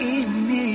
因你。